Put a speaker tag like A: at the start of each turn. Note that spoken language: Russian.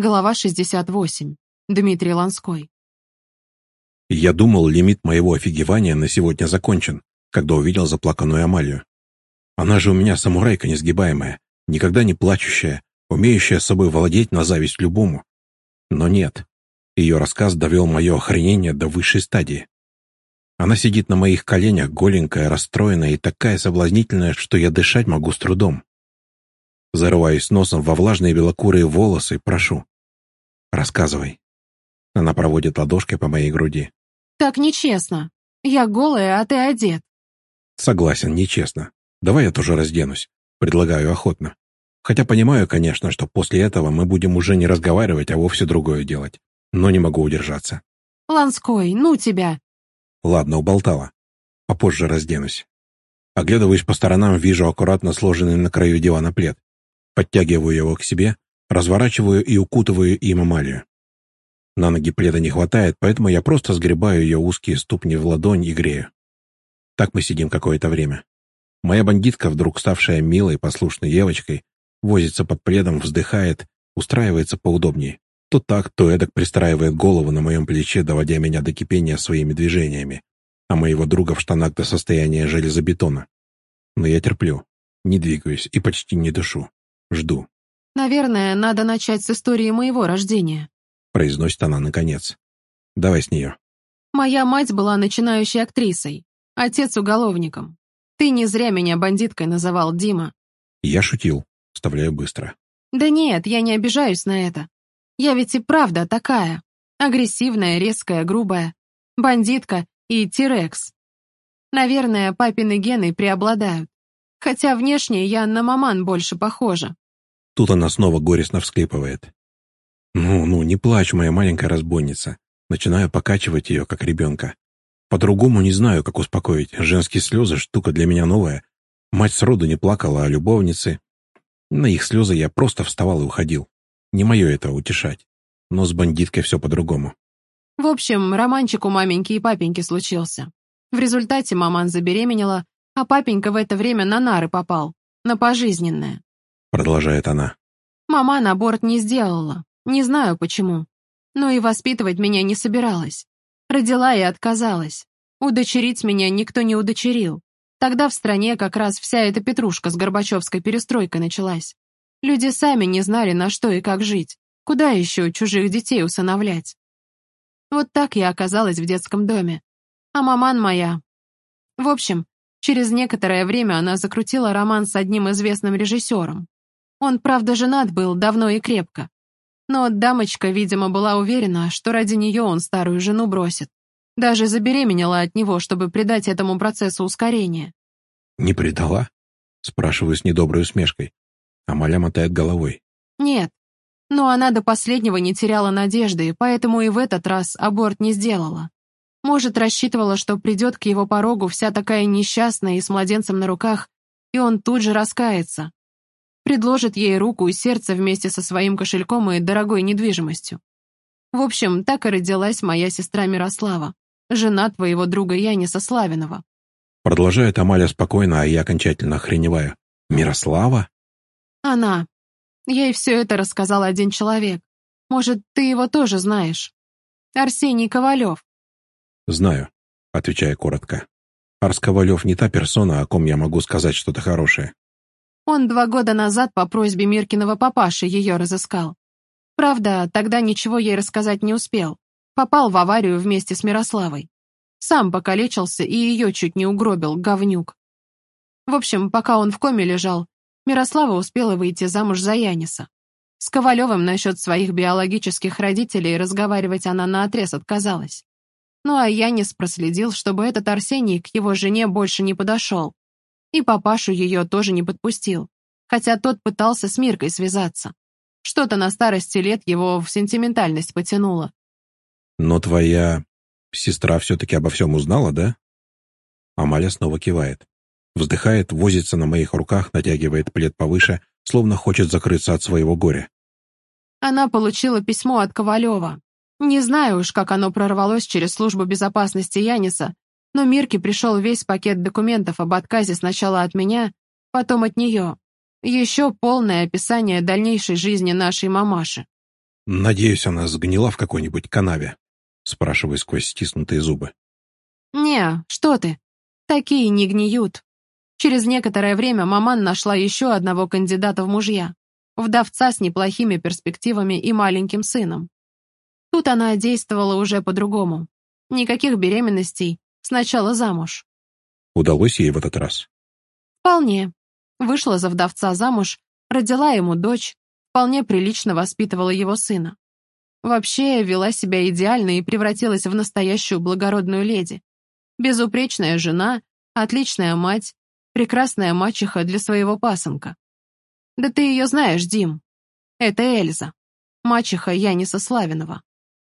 A: Глава 68. Дмитрий Ланской.
B: Я думал, лимит моего офигевания на сегодня закончен, когда увидел заплаканную Амалию. Она же у меня самурайка несгибаемая, никогда не плачущая, умеющая собой владеть на зависть любому. Но нет, ее рассказ довел мое охренение до высшей стадии. Она сидит на моих коленях, голенькая, расстроенная и такая соблазнительная, что я дышать могу с трудом. Зарываюсь носом во влажные белокурые волосы, прошу. «Рассказывай». Она проводит ладошкой по моей груди.
A: «Так нечестно. Я голая, а ты одет».
B: «Согласен, нечестно. Давай я тоже разденусь. Предлагаю охотно. Хотя понимаю, конечно, что после этого мы будем уже не разговаривать, а вовсе другое делать. Но не могу удержаться».
A: «Ланской, ну тебя!»
B: «Ладно, уболтала. Попозже разденусь». Оглядываюсь по сторонам, вижу аккуратно сложенный на краю дивана плед. Подтягиваю его к себе, разворачиваю и укутываю им Амалию. На ноги пледа не хватает, поэтому я просто сгребаю ее узкие ступни в ладонь и грею. Так мы сидим какое-то время. Моя бандитка, вдруг ставшая милой, послушной девочкой, возится под пледом, вздыхает, устраивается поудобнее. То так, то эдак пристраивает голову на моем плече, доводя меня до кипения своими движениями, а моего друга в штанах до состояния железобетона. Но я терплю, не двигаюсь и почти не дышу. Жду.
A: «Наверное, надо начать с истории моего рождения», —
B: произносит она наконец. «Давай с нее».
A: «Моя мать была начинающей актрисой, отец уголовником. Ты не зря меня бандиткой называл, Дима».
B: Я шутил, вставляю быстро.
A: «Да нет, я не обижаюсь на это. Я ведь и правда такая. Агрессивная, резкая, грубая. Бандитка и тирекс. Наверное, папины гены преобладают. Хотя внешне я на маман больше похожа.
B: Тут она снова горестно всклипывает. «Ну, ну, не плачь, моя маленькая разбойница». Начинаю покачивать ее, как ребенка. По-другому не знаю, как успокоить. Женские слезы — штука для меня новая. Мать сроду не плакала, а любовницы... На их слезы я просто вставал и уходил. Не мое это утешать. Но с бандиткой все по-другому.
A: В общем, романчик у маменьки и папеньки случился. В результате маман забеременела, а папенька в это время на нары попал, на пожизненное.
B: Продолжает она.
A: Мама на борт не сделала, не знаю почему. Но и воспитывать меня не собиралась. Родила и отказалась. Удочерить меня никто не удочерил. Тогда в стране как раз вся эта петрушка с Горбачевской перестройкой началась. Люди сами не знали, на что и как жить. Куда еще чужих детей усыновлять? Вот так я оказалась в детском доме. А маман моя... В общем, Через некоторое время она закрутила роман с одним известным режиссером. Он, правда, женат был давно и крепко. Но дамочка, видимо, была уверена, что ради нее он старую жену бросит. Даже забеременела от него, чтобы придать этому процессу ускорение.
B: «Не предала?» — спрашиваю с недоброй усмешкой. Амаля мотает головой.
A: «Нет. Но она до последнего не теряла надежды, поэтому и в этот раз аборт не сделала. Может, рассчитывала, что придет к его порогу вся такая несчастная и с младенцем на руках, и он тут же раскается. Предложит ей руку и сердце вместе со своим кошельком и дорогой недвижимостью. В общем, так и родилась моя сестра Мирослава, жена твоего друга Яниса Славинова.
B: Продолжает Амаля спокойно, а я окончательно охреневаю. Мирослава?
A: Она. Ей все это рассказал один человек. Может, ты его тоже знаешь? Арсений Ковалев.
B: «Знаю», — отвечаю коротко. «Арс Ковалев не та персона, о ком я могу сказать что-то хорошее».
A: Он два года назад по просьбе Миркиного папаши ее разыскал. Правда, тогда ничего ей рассказать не успел. Попал в аварию вместе с Мирославой. Сам покалечился и ее чуть не угробил, говнюк. В общем, пока он в коме лежал, Мирослава успела выйти замуж за Яниса. С Ковалевым насчет своих биологических родителей разговаривать она наотрез отказалась. Ну а Янис проследил, чтобы этот Арсений к его жене больше не подошел. И папашу ее тоже не подпустил, хотя тот пытался с Миркой связаться. Что-то на старости лет его в сентиментальность потянуло.
B: «Но твоя сестра все-таки обо всем узнала, да?» Амаля снова кивает. Вздыхает, возится на моих руках, натягивает плед повыше, словно хочет закрыться от своего горя.
A: Она получила письмо от Ковалева, не знаю уж, как оно прорвалось через службу безопасности Яниса, но Мирке пришел весь пакет документов об отказе сначала от меня, потом от нее. Еще полное описание дальнейшей жизни нашей мамаши.
B: «Надеюсь, она сгнила в какой-нибудь канаве?» Спрашиваю сквозь стиснутые зубы.
A: «Не, что ты? Такие не гниют». Через некоторое время маман нашла еще одного кандидата в мужья. Вдовца с неплохими перспективами и маленьким сыном. Тут она действовала уже по-другому. Никаких беременностей, сначала замуж.
B: Удалось ей в этот раз?
A: Вполне. Вышла за вдовца замуж, родила ему дочь, вполне прилично воспитывала его сына. Вообще, вела себя идеально и превратилась в настоящую благородную леди. Безупречная жена, отличная мать, прекрасная мачеха для своего пасынка. Да ты ее знаешь, Дим. Это Эльза, мачеха Яниса Славинова.